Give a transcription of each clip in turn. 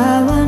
I want.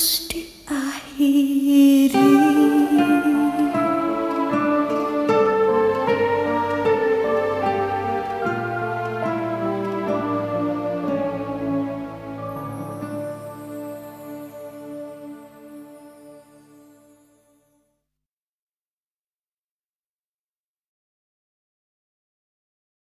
Harus diakhiri